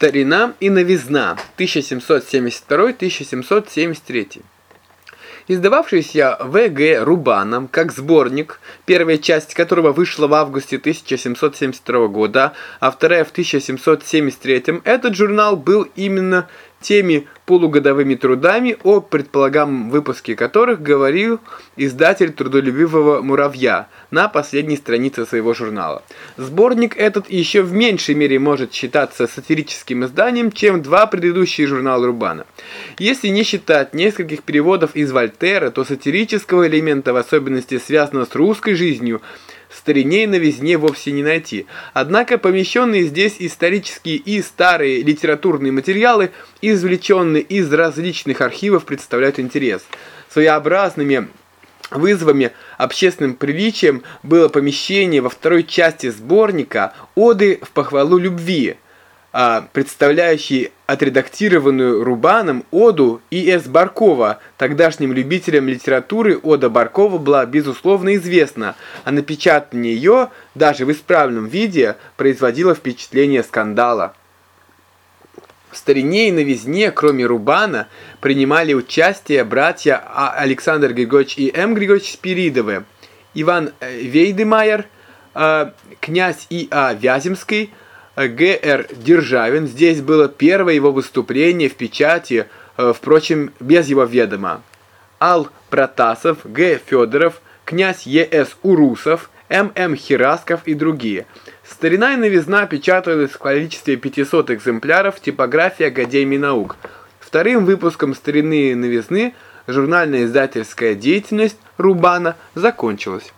Старина и новизна 1772-1773 Издававшийся В.Г. Рубаном как сборник, первая часть которого вышла в августе 1772 года, а вторая в 1773, этот журнал был именно теми полугодовыми трудами, о предполагаемом выпуске которых говорил издатель трудолюбивого «Муравья» на последней странице своего журнала. Сборник этот еще в меньшей мере может считаться сатирическим изданием, чем два предыдущие журнала Рубана. Если не считать нескольких переводов из Вольтера, то сатирического элемента, в особенности связанного с русской жизнью, старине и новизне вовсе не найти. Однако помещенные здесь исторические и старые литературные материалы, извлеченные из различных архивов, представляют интерес. Своеобразными вызовами общественным приличием было помещение во второй части сборника «Оды в похвалу любви», представляющий отредактированную Рубаном оду И.С. Баркова, тогдашним любителям литературы ода Баркова была безусловно известна, а напечатание ее, даже в исправленном виде, производило впечатление скандала. В старине и новизне, кроме Рубана, принимали участие братья а. Александр Григорьевич и М. Григорьевич Спиридовы, Иван э, Вейдемайер, э, князь И.А. Вяземский, Г.Р. Державин. Здесь было первое его выступление в печати, э, впрочем, без его ведома. Ал. Протасов, Г. Федоров, князь Е.С. Урусов, М.М. Хирасков и другие. Старина и новизна печаталась в количестве 500 экземпляров в типографии Академии наук. Вторым выпуском старины и новизны журнальная издательская деятельность Рубана закончилась.